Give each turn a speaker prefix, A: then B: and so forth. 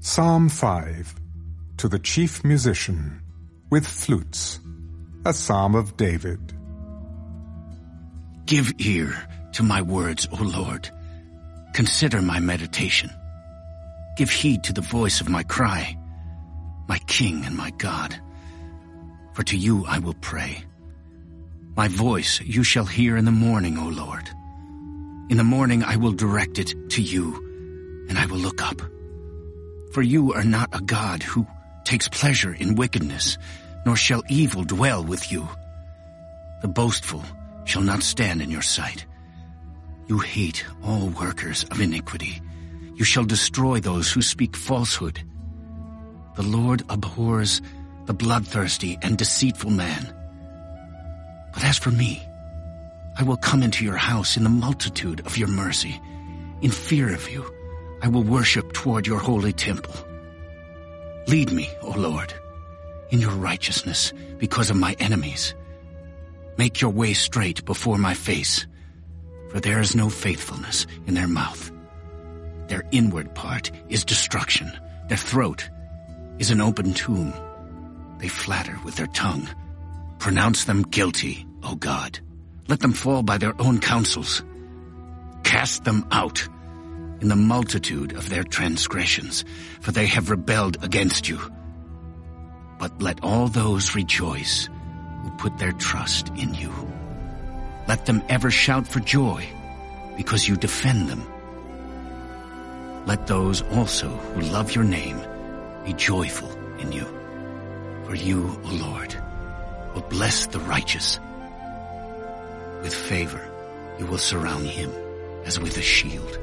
A: Psalm 5 To the chief musician, with flutes, a psalm of David.
B: Give ear to my words, O Lord. Consider my meditation. Give heed to the voice of my cry, my King and my God. For to you I will pray. My voice you shall hear in the morning, O Lord. In the morning I will direct it to you, and I will look up. For you are not a God who takes pleasure in wickedness, nor shall evil dwell with you. The boastful shall not stand in your sight. You hate all workers of iniquity. You shall destroy those who speak falsehood. The Lord abhors the bloodthirsty and deceitful man. But as for me, I will come into your house in the multitude of your mercy. In fear of you, I will worship toward your holy temple. Lead me, O Lord, in your righteousness because of my enemies. Make your way straight before my face, for there is no faithfulness in their mouth. Their inward part is destruction. Their throat is an open tomb. They flatter with their tongue. Pronounce them guilty, O God. Let them fall by their own counsels. Cast them out in the multitude of their transgressions, for they have rebelled against you. But let all those rejoice who put their trust in you. Let them ever shout for joy, because you defend them. Let those also who love your name be joyful in you. For you, O Lord, will bless the righteous. With favor, you will surround him as with a shield.